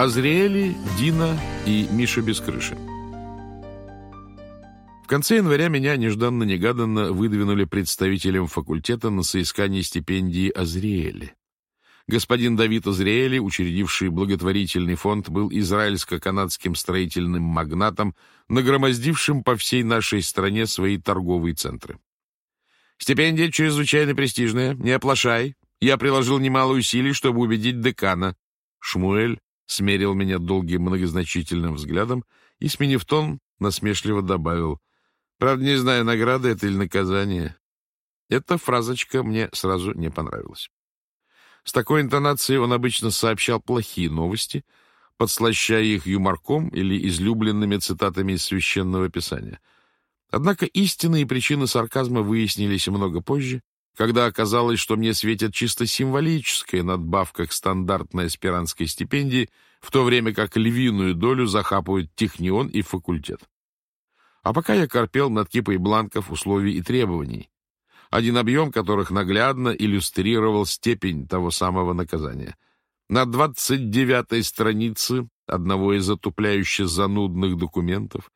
Азриэли, Дина и Миша без крыши. В конце января меня нежданно-негаданно выдвинули представителем факультета на соискание стипендии Азриэли. Господин Давид Азриэли, учредивший благотворительный фонд, был израильско-канадским строительным магнатом, нагромоздившим по всей нашей стране свои торговые центры. «Стипендия чрезвычайно престижная, не оплошай. Я приложил немало усилий, чтобы убедить декана». Шмуэль смерил меня долгим многозначительным взглядом и, сменив тон, насмешливо добавил, «Правда, не знаю, награда это или наказание». Эта фразочка мне сразу не понравилась. С такой интонацией он обычно сообщал плохие новости, подслащая их юморком или излюбленными цитатами из Священного Писания. Однако истинные причины сарказма выяснились много позже, когда оказалось, что мне светит чисто символическая надбавка к стандартной аспирантской стипендии, в то время как львиную долю захапывают технион и факультет. А пока я корпел над кипой бланков, условий и требований, один объем которых наглядно иллюстрировал степень того самого наказания. На 29-й странице одного из отупляюще занудных документов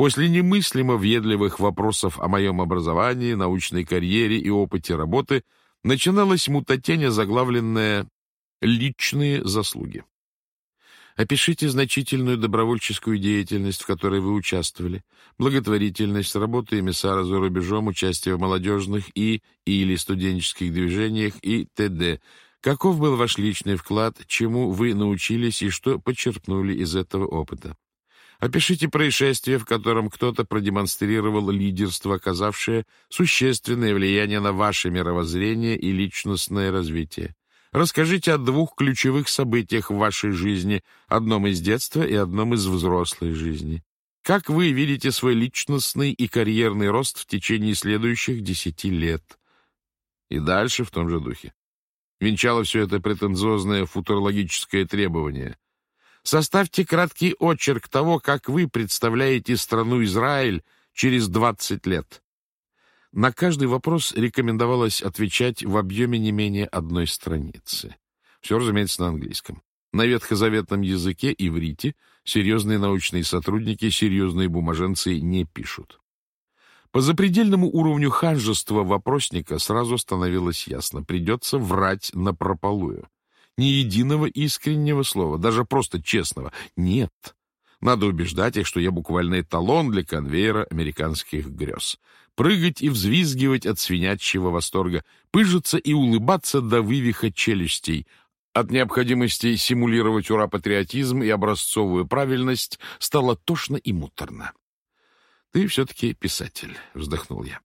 После немыслимо въедливых вопросов о моем образовании, научной карьере и опыте работы начиналась мутатень, заглавленная «Личные заслуги». Опишите значительную добровольческую деятельность, в которой вы участвовали, благотворительность, работу эмиссара за рубежом, участие в молодежных и или студенческих движениях и т.д. Каков был ваш личный вклад, чему вы научились и что почерпнули из этого опыта? Опишите происшествие, в котором кто-то продемонстрировал лидерство, оказавшее существенное влияние на ваше мировоззрение и личностное развитие. Расскажите о двух ключевых событиях в вашей жизни, одном из детства и одном из взрослой жизни. Как вы видите свой личностный и карьерный рост в течение следующих десяти лет? И дальше в том же духе. Венчало все это претенциозное футурологическое требование — Составьте краткий очерк того, как вы представляете страну Израиль через 20 лет. На каждый вопрос рекомендовалось отвечать в объеме не менее одной страницы. Все, разумеется, на английском. На ветхозаветном языке, иврите, серьезные научные сотрудники, серьезные бумаженцы не пишут. По запредельному уровню ханжества вопросника сразу становилось ясно, придется врать напропалую. Ни единого искреннего слова, даже просто честного. Нет. Надо убеждать их, что я буквально эталон для конвейера американских грез. Прыгать и взвизгивать от свинячьего восторга, пыжиться и улыбаться до вывиха челюстей. От необходимости симулировать ура-патриотизм и образцовую правильность стало тошно и муторно. «Ты все-таки писатель», — вздохнул я.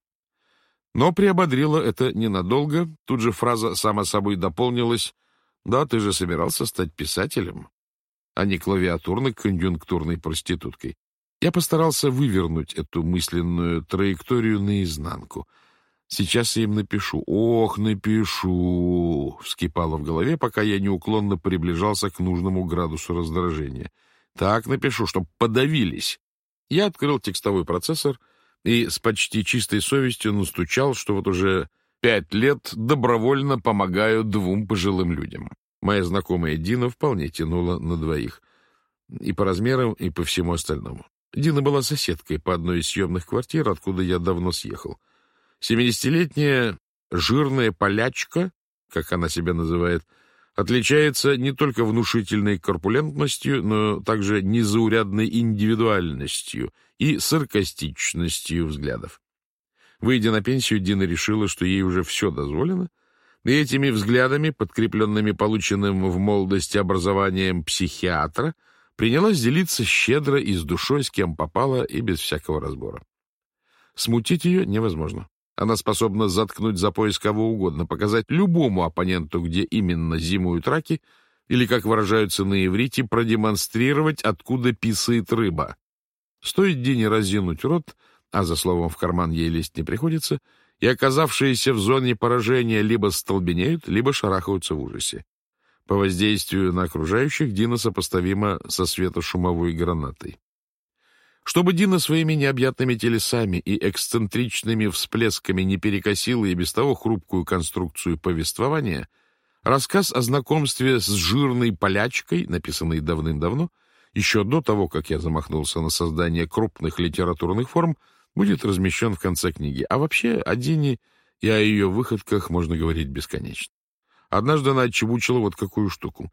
Но приободрило это ненадолго. Тут же фраза сама собой дополнилась да, ты же собирался стать писателем, а не клавиатурно-конъюнктурной проституткой. Я постарался вывернуть эту мысленную траекторию наизнанку. Сейчас я им напишу. Ох, напишу! Вскипало в голове, пока я неуклонно приближался к нужному градусу раздражения. Так напишу, чтоб подавились. Я открыл текстовой процессор и с почти чистой совестью настучал, что вот уже пять лет добровольно помогаю двум пожилым людям. Моя знакомая Дина вполне тянула на двоих. И по размерам, и по всему остальному. Дина была соседкой по одной из съемных квартир, откуда я давно съехал. Семидесятилетняя жирная полячка, как она себя называет, отличается не только внушительной корпулентностью, но также незаурядной индивидуальностью и саркастичностью взглядов. Выйдя на пенсию, Дина решила, что ей уже все дозволено, и этими взглядами, подкрепленными полученным в молодости образованием психиатра, принялась делиться щедро и с душой, с кем попала, и без всякого разбора. Смутить ее невозможно. Она способна заткнуть за пояс кого угодно, показать любому оппоненту, где именно зимуют раки, или, как выражаются на иврите, продемонстрировать, откуда писает рыба. Стоит Дине разинуть рот — а за словом в карман ей лезть не приходится, и оказавшиеся в зоне поражения либо столбенеют, либо шарахаются в ужасе. По воздействию на окружающих Дина сопоставима со светошумовой гранатой. Чтобы Дина своими необъятными телесами и эксцентричными всплесками не перекосила и без того хрупкую конструкцию повествования, Рассказ о знакомстве с жирной полячкой, написанный давным-давно, еще до того, как я замахнулся на создание крупных литературных форм, будет размещен в конце книги. А вообще о Дине и о ее выходках можно говорить бесконечно. Однажды она отчебучила вот какую штуку.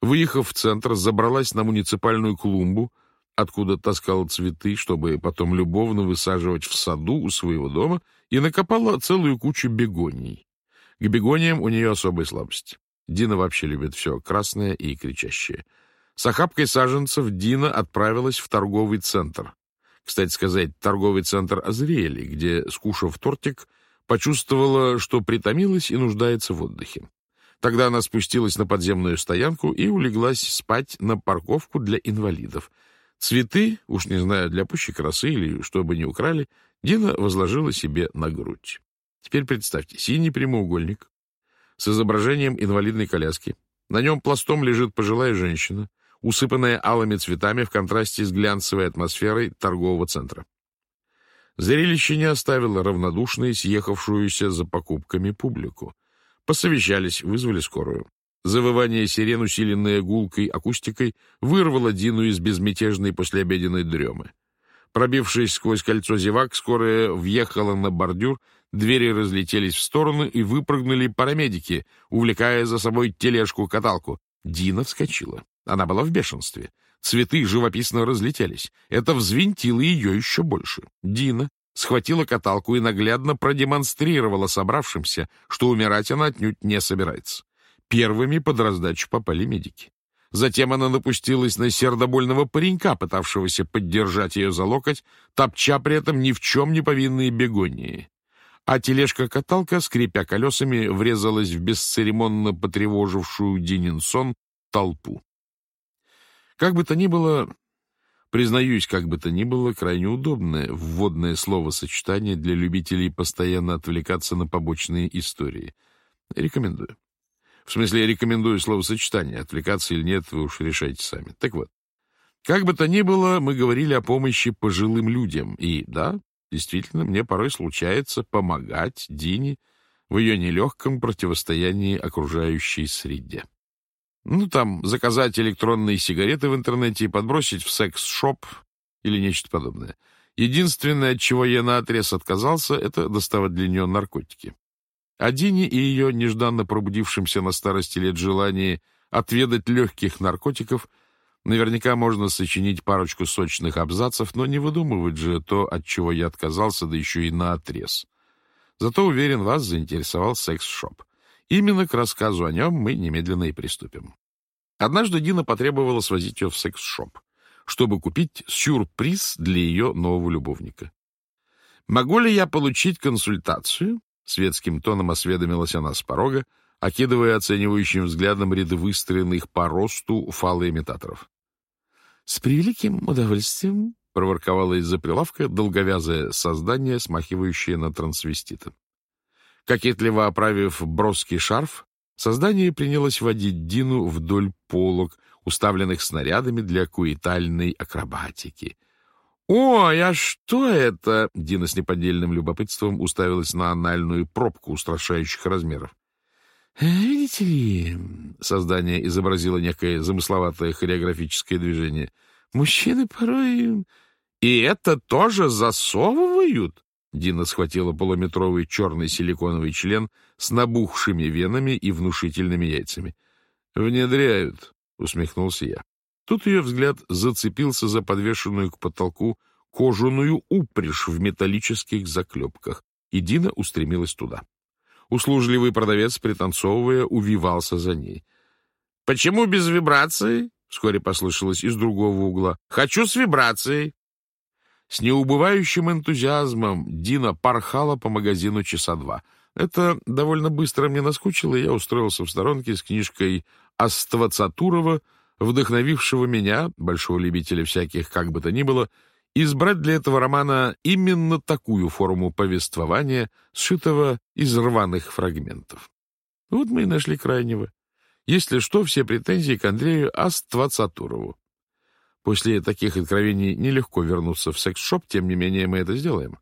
Выехав в центр, забралась на муниципальную клумбу, откуда таскала цветы, чтобы потом любовно высаживать в саду у своего дома, и накопала целую кучу бегоний. К бегониям у нее особая слабость. Дина вообще любит все красное и кричащее. С охапкой саженцев Дина отправилась в торговый центр. Кстати сказать, торговый центр Азриэли, где, скушав тортик, почувствовала, что притомилась и нуждается в отдыхе. Тогда она спустилась на подземную стоянку и улеглась спать на парковку для инвалидов. Цветы, уж не знаю, для пущей красы или чтобы не украли, Дина возложила себе на грудь. Теперь представьте, синий прямоугольник с изображением инвалидной коляски. На нем пластом лежит пожилая женщина, усыпанная алыми цветами в контрасте с глянцевой атмосферой торгового центра. Зрелище не оставило равнодушной съехавшуюся за покупками публику. Посовещались, вызвали скорую. Завывание сирен, усиленное гулкой акустикой, вырвало Дину из безмятежной послеобеденной дремы. Пробившись сквозь кольцо зевак, скорая въехала на бордюр, двери разлетелись в стороны и выпрыгнули парамедики, увлекая за собой тележку-каталку. Дина вскочила. Она была в бешенстве. Цветы живописно разлетелись. Это взвинтило ее еще больше. Дина схватила каталку и наглядно продемонстрировала собравшимся, что умирать она отнюдь не собирается. Первыми под раздачу попали медики. Затем она напустилась на сердобольного паренька, пытавшегося поддержать ее за локоть, топча при этом ни в чем не повинные бегонии. А тележка-каталка, скрипя колесами, врезалась в бесцеремонно потревожившую Динин сон толпу. Как бы то ни было, признаюсь, как бы то ни было, крайне удобное вводное словосочетание для любителей постоянно отвлекаться на побочные истории. Рекомендую. В смысле, рекомендую словосочетание. Отвлекаться или нет, вы уж решайте сами. Так вот, как бы то ни было, мы говорили о помощи пожилым людям. И да, действительно, мне порой случается помогать Дине в ее нелегком противостоянии окружающей среде. Ну, там, заказать электронные сигареты в интернете и подбросить в секс-шоп или нечто подобное. Единственное, от чего я наотрез отказался, это доставать для нее наркотики. О Дине и ее нежданно пробудившемся на старости лет желании отведать легких наркотиков наверняка можно сочинить парочку сочных абзацев, но не выдумывать же то, от чего я отказался, да еще и наотрез. Зато, уверен, вас заинтересовал секс-шоп. Именно к рассказу о нем мы немедленно и приступим. Однажды Дина потребовала свозить ее в секс-шоп, чтобы купить сюрприз для ее нового любовника. «Могу ли я получить консультацию Светским тоном осведомилась она с порога, окидывая оценивающим взглядом ряды выстроенных по росту фалоимитаторов. — С превеликим удовольствием, — проворковала из-за прилавка долговязое создание, смахивающее на трансвестита. Кокетливо оправив броский шарф, создание принялось водить Дину вдоль полок, уставленных снарядами для куитальной акробатики — «Ой, а что это?» Дина с неподдельным любопытством уставилась на анальную пробку устрашающих размеров. «Э, «Видите ли...» — создание изобразило некое замысловатое хореографическое движение. «Мужчины порой...» «И это тоже засовывают?» Дина схватила полуметровый черный силиконовый член с набухшими венами и внушительными яйцами. «Внедряют», — усмехнулся я. Тут ее взгляд зацепился за подвешенную к потолку кожаную упряжь в металлических заклепках, и Дина устремилась туда. Услужливый продавец, пританцовывая, увивался за ней. — Почему без вибрации? — вскоре послышалось из другого угла. — Хочу с вибрацией. С неубывающим энтузиазмом Дина порхала по магазину часа два. Это довольно быстро мне наскучило, и я устроился в сторонке с книжкой Аствацатурова вдохновившего меня, большого любителя всяких как бы то ни было, избрать для этого романа именно такую форму повествования, сшитого из рваных фрагментов. Вот мы и нашли крайнего. Если что, все претензии к Андрею Аствацатурову. После таких откровений нелегко вернуться в секс-шоп, тем не менее мы это сделаем.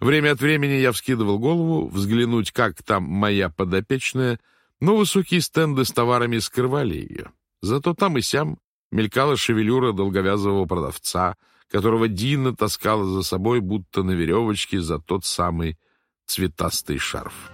Время от времени я вскидывал голову, взглянуть, как там моя подопечная — Но высокие стенды с товарами скрывали ее. Зато там и сям мелькала шевелюра долговязого продавца, которого Дина таскала за собой, будто на веревочке, за тот самый цветастый шарф.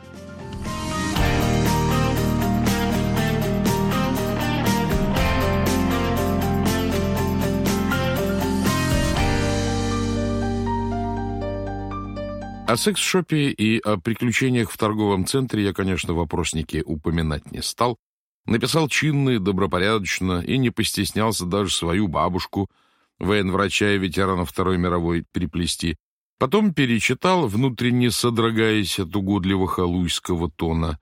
О секс-шопе и о приключениях в торговом центре я, конечно, в вопроснике упоминать не стал. Написал чинно и добропорядочно и не постеснялся даже свою бабушку, военврача и ветерана Второй мировой, приплести. Потом перечитал, внутренне содрогаясь от угодливого луйского тона.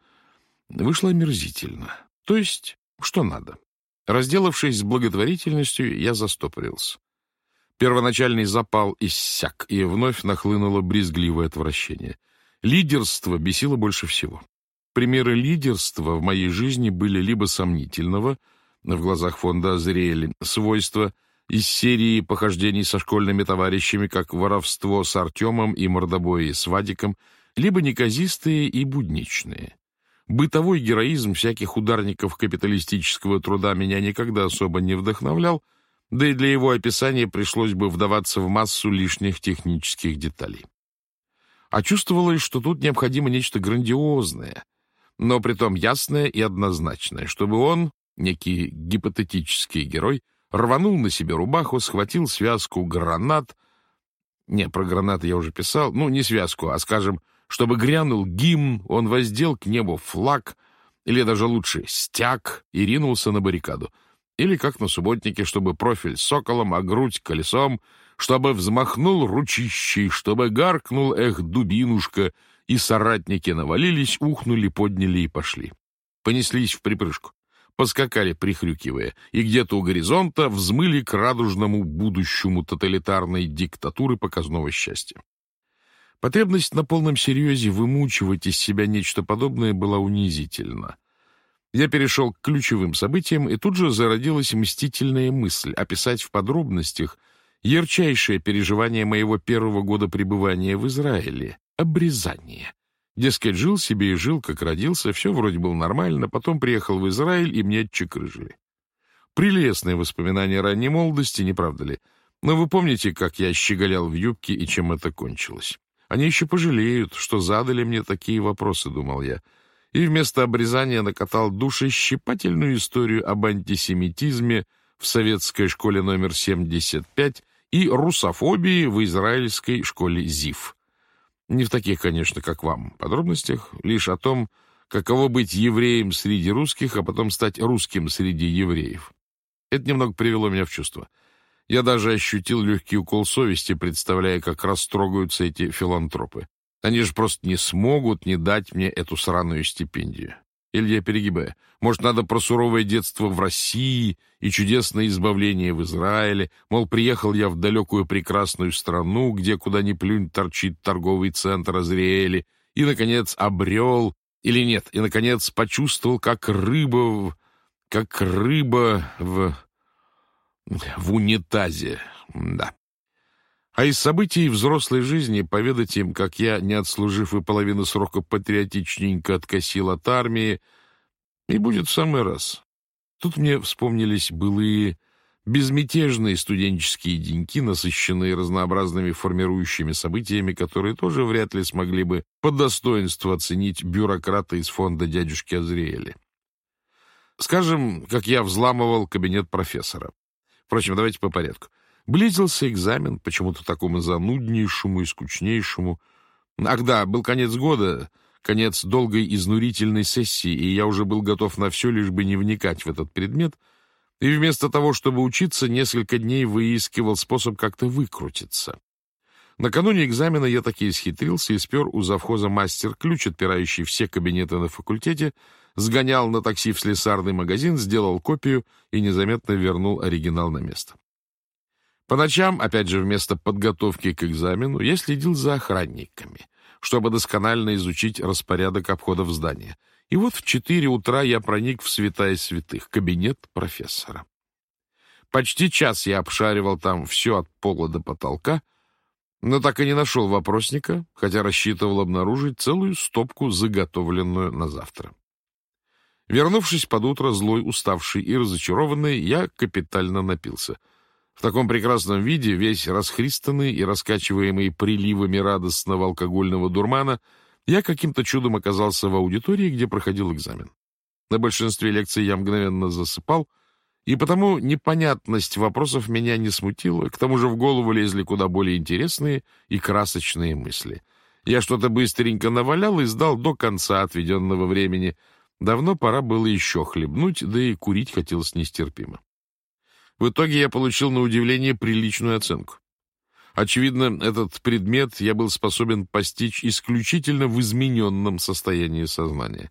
Вышло омерзительно. То есть, что надо. Разделавшись с благотворительностью, я застопорился. Первоначальный запал иссяк, и вновь нахлынуло брезгливое отвращение. Лидерство бесило больше всего. Примеры лидерства в моей жизни были либо сомнительного, в глазах фонда озрели, свойства из серии похождений со школьными товарищами, как воровство с Артемом и мордобои с Вадиком, либо неказистые и будничные. Бытовой героизм всяких ударников капиталистического труда меня никогда особо не вдохновлял, да и для его описания пришлось бы вдаваться в массу лишних технических деталей. А чувствовалось, что тут необходимо нечто грандиозное, но притом ясное и однозначное, чтобы он, некий гипотетический герой, рванул на себе рубаху, схватил связку гранат. Не, про гранаты я уже писал. Ну, не связку, а, скажем, чтобы грянул гимн, он воздел к небу флаг, или даже лучше стяг, и ринулся на баррикаду — или как на субботнике, чтобы профиль соколом, а грудь колесом, чтобы взмахнул ручищей, чтобы гаркнул, эх, дубинушка, и соратники навалились, ухнули, подняли и пошли. Понеслись в припрыжку, поскакали, прихрюкивая, и где-то у горизонта взмыли к радужному будущему тоталитарной диктатуры показного счастья. Потребность на полном серьезе вымучивать из себя нечто подобное была унизительна. Я перешел к ключевым событиям, и тут же зародилась мстительная мысль описать в подробностях ярчайшее переживание моего первого года пребывания в Израиле — обрезание. Дескать, жил себе и жил, как родился, все вроде было нормально, потом приехал в Израиль, и мне отчекрыжили. Прелестные воспоминания ранней молодости, не правда ли? Но вы помните, как я щеголял в юбке и чем это кончилось? Они еще пожалеют, что задали мне такие вопросы, думал я и вместо обрезания накатал душещипательную историю об антисемитизме в советской школе номер 75 и русофобии в израильской школе ЗИФ. Не в таких, конечно, как вам, подробностях, лишь о том, каково быть евреем среди русских, а потом стать русским среди евреев. Это немного привело меня в чувство. Я даже ощутил легкий укол совести, представляя, как растрогаются эти филантропы. Они же просто не смогут не дать мне эту сраную стипендию. Или я перегибаю. Может, надо про суровое детство в России и чудесное избавление в Израиле. Мол, приехал я в далекую прекрасную страну, где куда ни плюнь торчит торговый центр Азриэли, и, наконец, обрел, или нет, и, наконец, почувствовал, как рыба в... как рыба в... в унитазе. Да. А из событий взрослой жизни поведать им, как я, не отслужив и половину срока, патриотичненько откосил от армии, и будет в самый раз. Тут мне вспомнились былые безмятежные студенческие деньки, насыщенные разнообразными формирующими событиями, которые тоже вряд ли смогли бы по достоинству оценить бюрократы из фонда дядюшки Азриэля. Скажем, как я взламывал кабинет профессора. Впрочем, давайте по порядку. Близился экзамен, почему-то такому зануднейшему и скучнейшему. Ах да, был конец года, конец долгой изнурительной сессии, и я уже был готов на все, лишь бы не вникать в этот предмет, и вместо того, чтобы учиться, несколько дней выискивал способ как-то выкрутиться. Накануне экзамена я таки исхитрился и спер у завхоза мастер-ключ, отпирающий все кабинеты на факультете, сгонял на такси в слесарный магазин, сделал копию и незаметно вернул оригинал на место. По ночам, опять же, вместо подготовки к экзамену, я следил за охранниками, чтобы досконально изучить распорядок обхода здания. И вот в четыре утра я проник в святая святых, кабинет профессора. Почти час я обшаривал там все от пола до потолка, но так и не нашел вопросника, хотя рассчитывал обнаружить целую стопку, заготовленную на завтра. Вернувшись под утро, злой, уставший и разочарованный, я капитально напился. В таком прекрасном виде, весь расхристанный и раскачиваемый приливами радостного алкогольного дурмана, я каким-то чудом оказался в аудитории, где проходил экзамен. На большинстве лекций я мгновенно засыпал, и потому непонятность вопросов меня не смутила, к тому же в голову лезли куда более интересные и красочные мысли. Я что-то быстренько навалял и сдал до конца отведенного времени. Давно пора было еще хлебнуть, да и курить хотелось нестерпимо. В итоге я получил на удивление приличную оценку. Очевидно, этот предмет я был способен постичь исключительно в измененном состоянии сознания.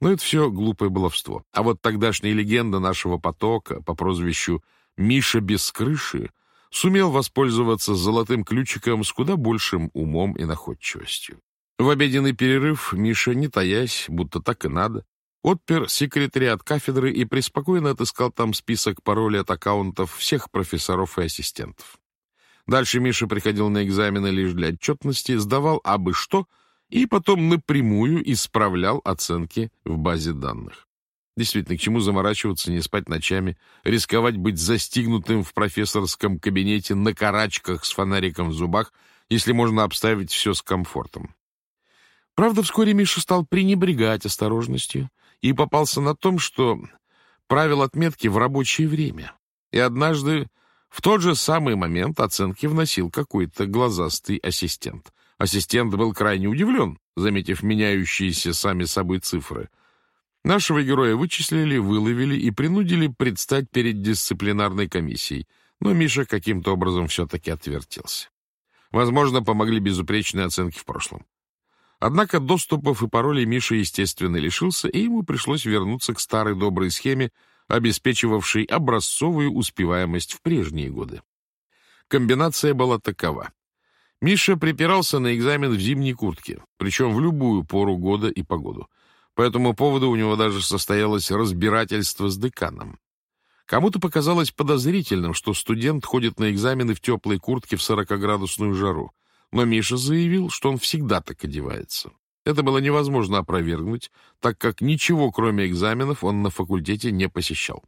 Но это все глупое баловство. А вот тогдашняя легенда нашего потока по прозвищу «Миша без крыши» сумел воспользоваться золотым ключиком с куда большим умом и находчивостью. В обеденный перерыв Миша, не таясь, будто так и надо, отпер секретариат кафедры и преспокойно отыскал там список паролей от аккаунтов всех профессоров и ассистентов. Дальше Миша приходил на экзамены лишь для отчетности, сдавал абы что — и потом напрямую исправлял оценки в базе данных. Действительно, к чему заморачиваться, не спать ночами, рисковать быть застигнутым в профессорском кабинете на карачках с фонариком в зубах, если можно обставить все с комфортом. Правда, вскоре Миша стал пренебрегать осторожностью и попался на том, что правил отметки в рабочее время. И однажды в тот же самый момент оценки вносил какой-то глазастый ассистент. Ассистент был крайне удивлен, заметив меняющиеся сами собой цифры. Нашего героя вычислили, выловили и принудили предстать перед дисциплинарной комиссией, но Миша каким-то образом все-таки отвертелся. Возможно, помогли безупречные оценки в прошлом. Однако доступов и паролей Миша, естественно, лишился, и ему пришлось вернуться к старой доброй схеме, обеспечивавшей образцовую успеваемость в прежние годы. Комбинация была такова. Миша припирался на экзамен в зимней куртке, причем в любую пору года и погоду. По этому поводу у него даже состоялось разбирательство с деканом. Кому-то показалось подозрительным, что студент ходит на экзамены в теплой куртке в 40-градусную жару, но Миша заявил, что он всегда так одевается. Это было невозможно опровергнуть, так как ничего, кроме экзаменов, он на факультете не посещал.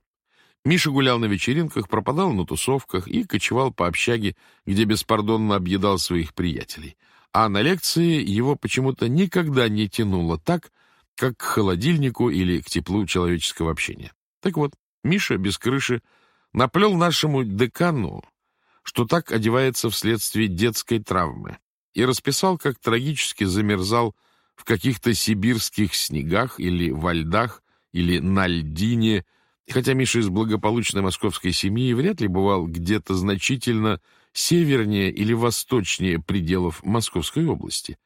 Миша гулял на вечеринках, пропадал на тусовках и кочевал по общаге, где беспардонно объедал своих приятелей. А на лекции его почему-то никогда не тянуло так, как к холодильнику или к теплу человеческого общения. Так вот, Миша без крыши наплел нашему декану, что так одевается вследствие детской травмы, и расписал, как трагически замерзал в каких-то сибирских снегах или во льдах, или на льдине, хотя Миша из благополучной московской семьи вряд ли бывал где-то значительно севернее или восточнее пределов Московской области.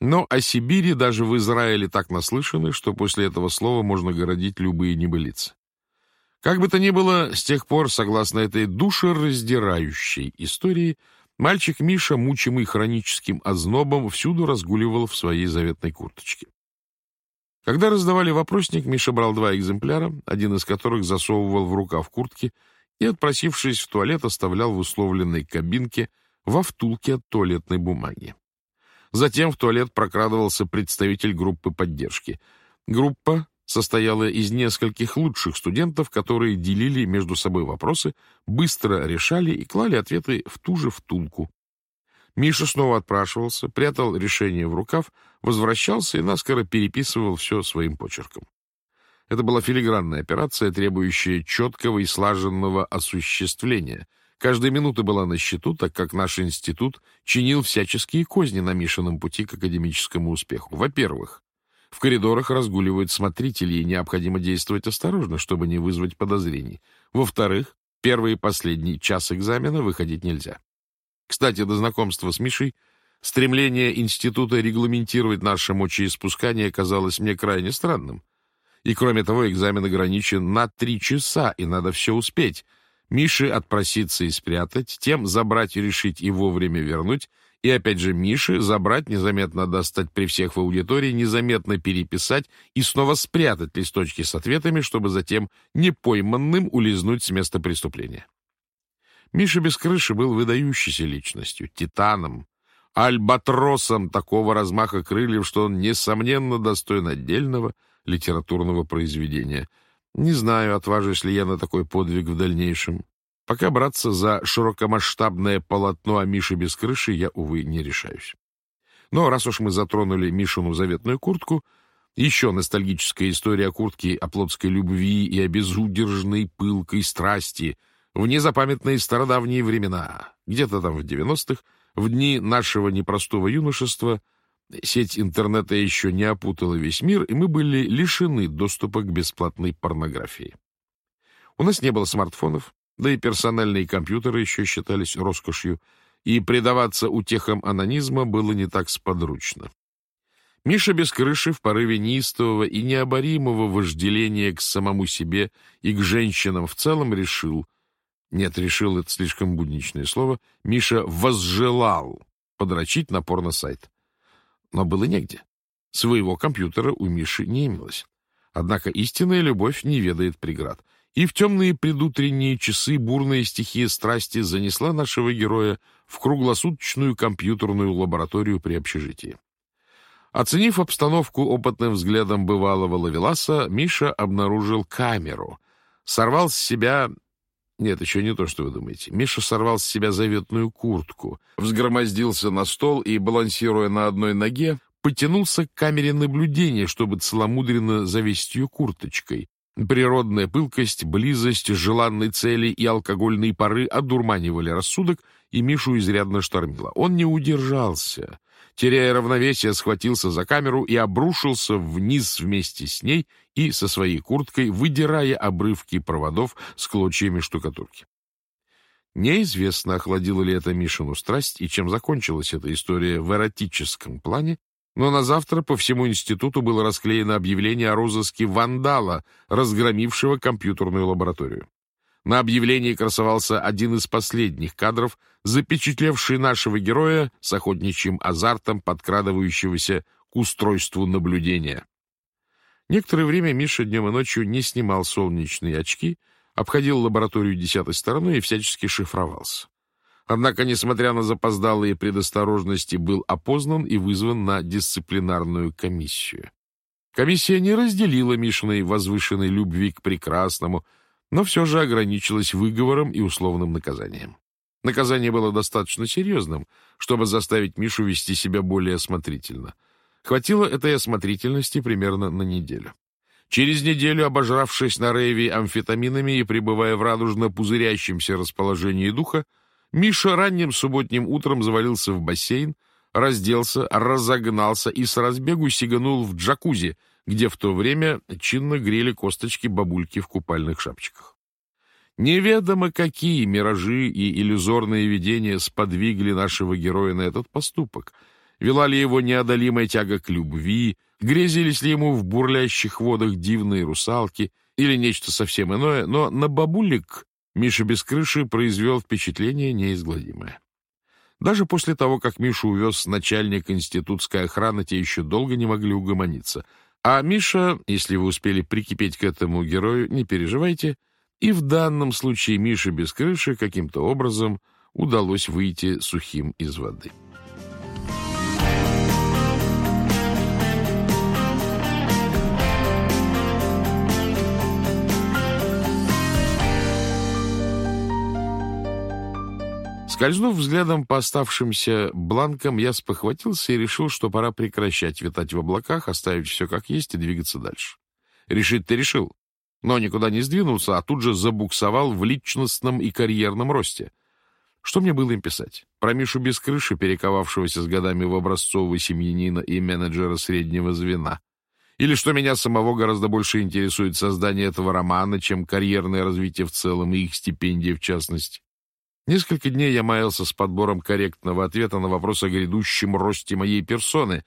Но о Сибири даже в Израиле так наслышаны, что после этого слова можно городить любые небылицы. Как бы то ни было, с тех пор, согласно этой душераздирающей истории, мальчик Миша, мучимый хроническим ознобом, всюду разгуливал в своей заветной курточке. Когда раздавали вопросник, Миша брал два экземпляра, один из которых засовывал в рукав куртки и, отпросившись в туалет, оставлял в условленной кабинке во втулке от туалетной бумаги. Затем в туалет прокрадывался представитель группы поддержки. Группа состояла из нескольких лучших студентов, которые делили между собой вопросы, быстро решали и клали ответы в ту же втулку. Миша снова отпрашивался, прятал решение в рукав, возвращался и наскоро переписывал все своим почерком. Это была филигранная операция, требующая четкого и слаженного осуществления. Каждая минута была на счету, так как наш институт чинил всяческие козни на Мишином пути к академическому успеху. Во-первых, в коридорах разгуливают смотрители, и необходимо действовать осторожно, чтобы не вызвать подозрений. Во-вторых, первый и последний час экзамена выходить нельзя. Кстати, до знакомства с Мишей стремление института регламентировать наше мочеиспускание казалось мне крайне странным. И кроме того, экзамен ограничен на три часа, и надо все успеть. Мише отпроситься и спрятать, тем забрать и решить и вовремя вернуть, и опять же Мише забрать, незаметно достать при всех в аудитории, незаметно переписать и снова спрятать листочки с ответами, чтобы затем непойманным улизнуть с места преступления. Миша без крыши был выдающейся личностью, титаном, альбатросом такого размаха крыльев, что он, несомненно, достоин отдельного, литературного произведения. Не знаю, отважусь ли я на такой подвиг в дальнейшем. Пока браться за широкомасштабное полотно о Мише без крыши я, увы, не решаюсь. Но раз уж мы затронули Мишину заветную куртку, еще ностальгическая история о куртке, о плотской любви и о безудержной пылкой страсти в незапамятные стародавние времена, где-то там в 90-х, в дни нашего непростого юношества, сеть интернета еще не опутала весь мир, и мы были лишены доступа к бесплатной порнографии. У нас не было смартфонов, да и персональные компьютеры еще считались роскошью, и предаваться утехам анонизма было не так сподручно. Миша без крыши в порыве неистового и необоримого вожделения к самому себе и к женщинам в целом решил, нет, решил — это слишком будничное слово, Миша возжелал подрочить на порно-сайт. Но было негде. Своего компьютера у Миши не имелось. Однако истинная любовь не ведает преград — и в темные предутренние часы бурная стихия страсти занесла нашего героя в круглосуточную компьютерную лабораторию при общежитии. Оценив обстановку опытным взглядом бывалого лавеласа, Миша обнаружил камеру. Сорвал с себя... Нет, еще не то, что вы думаете. Миша сорвал с себя заветную куртку, взгромоздился на стол и, балансируя на одной ноге, потянулся к камере наблюдения, чтобы целомудренно завесить ее курточкой. Природная пылкость, близость желанной цели и алкогольные пары одурманивали рассудок, и Мишу изрядно штормило. Он не удержался. Теряя равновесие, схватился за камеру и обрушился вниз вместе с ней и со своей курткой, выдирая обрывки проводов с клочьями штукатурки. Неизвестно, охладила ли это Мишину страсть и чем закончилась эта история в эротическом плане, но на завтра по всему институту было расклеено объявление о розыске вандала, разгромившего компьютерную лабораторию. На объявлении красовался один из последних кадров, запечатлевший нашего героя с охотничьим азартом, подкрадывающегося к устройству наблюдения. Некоторое время Миша днем и ночью не снимал солнечные очки, обходил лабораторию десятой стороной и всячески шифровался. Однако, несмотря на запоздалые предосторожности, был опознан и вызван на дисциплинарную комиссию. Комиссия не разделила Мишиной возвышенной любви к прекрасному, но все же ограничилась выговором и условным наказанием. Наказание было достаточно серьезным, чтобы заставить Мишу вести себя более осмотрительно. Хватило этой осмотрительности примерно на неделю. Через неделю, обожравшись на рейве амфетаминами и пребывая в радужно пузырящемся расположении духа, Миша ранним субботним утром завалился в бассейн, разделся, разогнался и с разбегу сиганул в джакузи, где в то время чинно грели косточки бабульки в купальных шапочках. Неведомо какие миражи и иллюзорные видения сподвигли нашего героя на этот поступок. Вела ли его неодолимая тяга к любви, грезились ли ему в бурлящих водах дивные русалки или нечто совсем иное, но на бабулик Миша без крыши произвел впечатление неизгладимое. Даже после того, как Мишу увез начальник институтской охраны, те еще долго не могли угомониться. А Миша, если вы успели прикипеть к этому герою, не переживайте, и в данном случае Мише без крыши каким-то образом удалось выйти сухим из воды. Скользнув взглядом по оставшимся бланкам, я спохватился и решил, что пора прекращать витать в облаках, оставить все как есть и двигаться дальше. Решить-то решил, но никуда не сдвинулся, а тут же забуксовал в личностном и карьерном росте. Что мне было им писать? Про Мишу без крыши, перековавшегося с годами в образцового семьянина и менеджера среднего звена? Или что меня самого гораздо больше интересует создание этого романа, чем карьерное развитие в целом и их стипендия в частности? Несколько дней я маялся с подбором корректного ответа на вопрос о грядущем росте моей персоны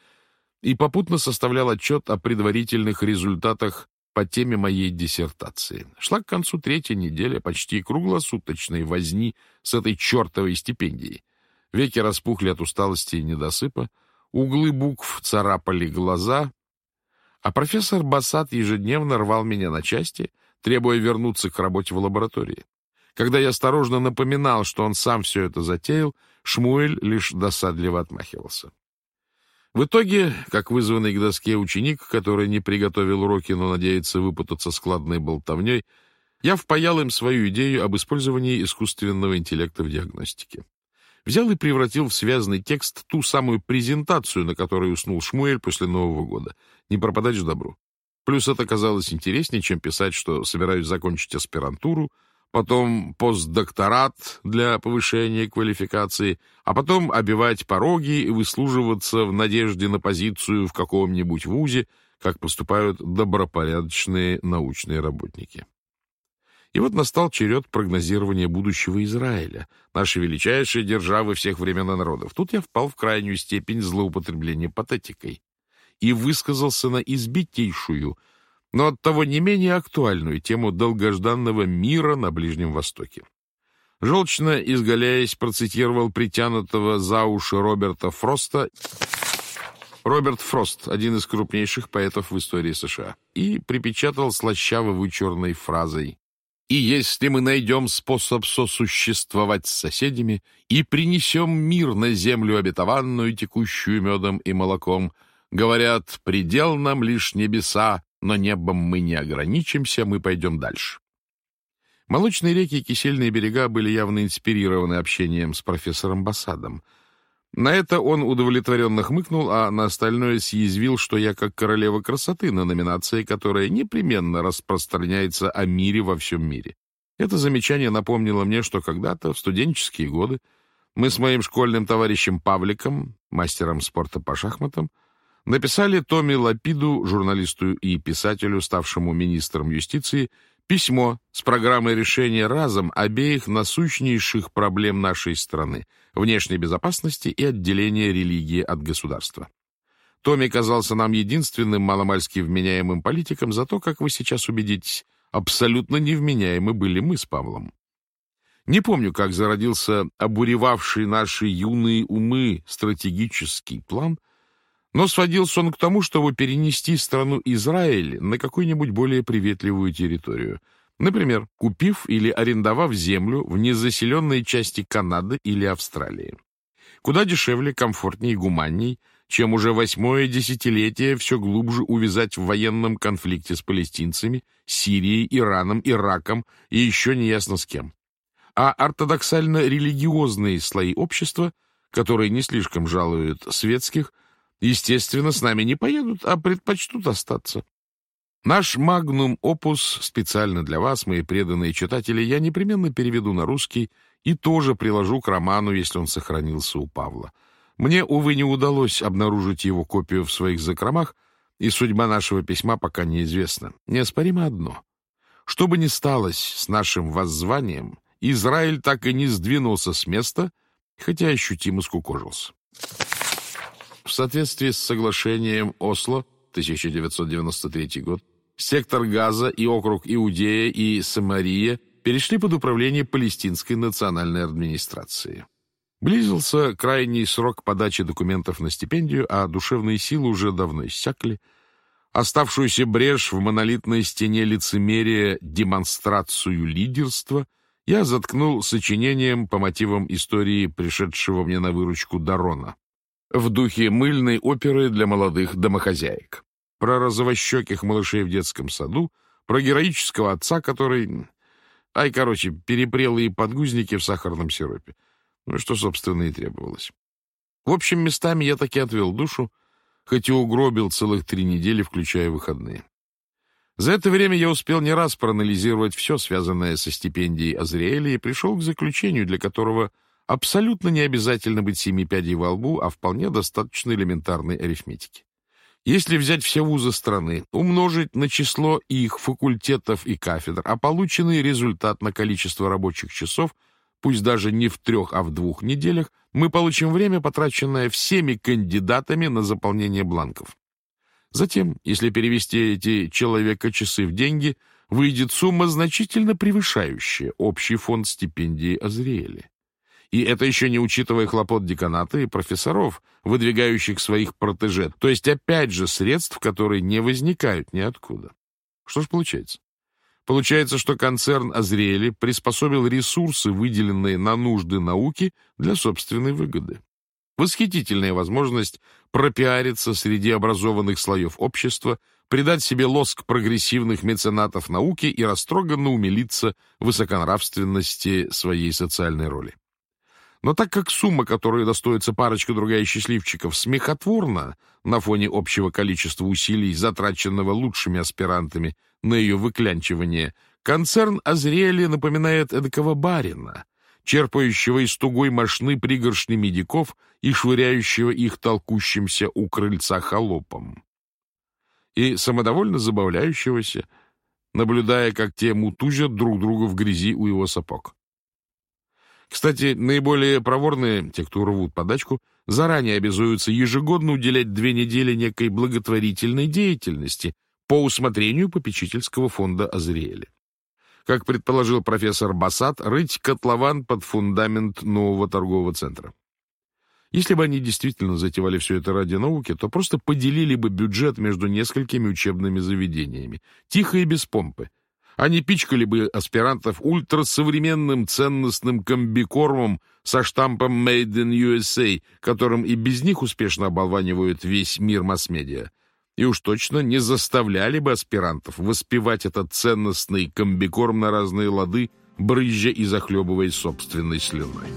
и попутно составлял отчет о предварительных результатах по теме моей диссертации. Шла к концу третья неделя почти круглосуточной возни с этой чертовой стипендией. Веки распухли от усталости и недосыпа, углы букв царапали глаза, а профессор Бассат ежедневно рвал меня на части, требуя вернуться к работе в лаборатории. Когда я осторожно напоминал, что он сам все это затеял, Шмуэль лишь досадливо отмахивался. В итоге, как вызванный к доске ученик, который не приготовил уроки, но надеется выпутаться складной болтовней, я впаял им свою идею об использовании искусственного интеллекта в диагностике. Взял и превратил в связанный текст ту самую презентацию, на которой уснул Шмуэль после Нового года. Не пропадать же добру. Плюс это казалось интереснее, чем писать, что собираюсь закончить аспирантуру, потом постдокторат для повышения квалификации, а потом обивать пороги и выслуживаться в надежде на позицию в каком-нибудь вузе, как поступают добропорядочные научные работники. И вот настал черед прогнозирования будущего Израиля, нашей величайшей державы всех времен и народов. Тут я впал в крайнюю степень злоупотребления патетикой и высказался на избитейшую, но оттого не менее актуальную тему долгожданного мира на Ближнем Востоке. Желчно изгаляясь, процитировал притянутого за уши Роберта Фроста Роберт Фрост, один из крупнейших поэтов в истории США, и припечатал слащаво-вычурной фразой и если мы найдем способ сосуществовать с соседями и принесем мир на землю обетованную, текущую медом и молоком, говорят, предел нам лишь небеса, но небом мы не ограничимся, мы пойдем дальше. Молочные реки и кисельные берега были явно инспирированы общением с профессором Басадом — на это он удовлетворенно хмыкнул, а на остальное съязвил, что я как королева красоты на номинации, которая непременно распространяется о мире во всем мире. Это замечание напомнило мне, что когда-то, в студенческие годы, мы с моим школьным товарищем Павликом, мастером спорта по шахматам, написали Томи Лапиду, журналисту и писателю, ставшему министром юстиции, письмо с программой решения разом обеих насущнейших проблем нашей страны – внешней безопасности и отделения религии от государства. Томми казался нам единственным маломальски вменяемым политиком, зато, как вы сейчас убедитесь, абсолютно невменяемы были мы с Павлом. Не помню, как зародился обуревавший наши юные умы стратегический план – но сводился он к тому, чтобы перенести страну Израиль на какую-нибудь более приветливую территорию. Например, купив или арендовав землю в незаселенной части Канады или Австралии. Куда дешевле, комфортнее и гуманней, чем уже восьмое десятилетие все глубже увязать в военном конфликте с палестинцами, Сирией, Ираном, Ираком и еще неясно с кем. А ортодоксально-религиозные слои общества, которые не слишком жалуют светских, естественно, с нами не поедут, а предпочтут остаться. Наш магнум опус специально для вас, мои преданные читатели, я непременно переведу на русский и тоже приложу к роману, если он сохранился у Павла. Мне, увы, не удалось обнаружить его копию в своих закромах, и судьба нашего письма пока неизвестна. Неоспоримо одно. Что бы ни сталось с нашим воззванием, Израиль так и не сдвинулся с места, хотя ощутимо скукожился. В соответствии с соглашением Осло 1993 год, сектор Газа и округ Иудея и Самария перешли под управление Палестинской национальной администрации. Близился крайний срок подачи документов на стипендию, а душевные силы уже давно иссякли. Оставшуюся брешь в монолитной стене лицемерия демонстрацию лидерства я заткнул сочинением по мотивам истории пришедшего мне на выручку Дарона в духе мыльной оперы для молодых домохозяек. Про розовощеких малышей в детском саду, про героического отца, который... Ай, короче, перепрелые подгузники в сахарном сиропе. Ну, что, собственно, и требовалось. В общем, местами я таки отвел душу, хоть и угробил целых три недели, включая выходные. За это время я успел не раз проанализировать все, связанное со стипендией Азриэля, и пришел к заключению, для которого Абсолютно не обязательно быть семи пядей во лбу, а вполне достаточно элементарной арифметики. Если взять все вузы страны, умножить на число их факультетов и кафедр, а полученный результат на количество рабочих часов, пусть даже не в трех, а в двух неделях, мы получим время, потраченное всеми кандидатами на заполнение бланков. Затем, если перевести эти человека-часы в деньги, выйдет сумма, значительно превышающая общий фонд стипендии Азриэля. И это еще не учитывая хлопот деканата и профессоров, выдвигающих своих протеже, то есть опять же средств, которые не возникают ниоткуда. Что ж получается? Получается, что концерн Азриэли приспособил ресурсы, выделенные на нужды науки, для собственной выгоды. Восхитительная возможность пропиариться среди образованных слоев общества, придать себе лоск прогрессивных меценатов науки и растроганно умилиться высоконравственности своей социальной роли. Но так как сумма, которую достоится парочка другая счастливчиков, смехотворна на фоне общего количества усилий, затраченного лучшими аспирантами на ее выклянчивание, концерн Азриэли напоминает эдакого барина, черпающего из тугой мошны пригоршни медиков и швыряющего их толкущимся у крыльца холопом. И самодовольно забавляющегося, наблюдая, как те мутузят друг друга в грязи у его сапог. Кстати, наиболее проворные, те, кто рвут подачку, заранее обязуются ежегодно уделять две недели некой благотворительной деятельности по усмотрению попечительского фонда Азриэля. Как предположил профессор Басат, рыть котлован под фундамент нового торгового центра. Если бы они действительно затевали все это ради науки, то просто поделили бы бюджет между несколькими учебными заведениями, тихо и без помпы, они пичкали бы аспирантов ультрасовременным ценностным комбикормом со штампом «Made in USA», которым и без них успешно оболванивают весь мир масс-медиа. И уж точно не заставляли бы аспирантов воспевать этот ценностный комбикорм на разные лады, брызжа и захлебываясь собственной слюной.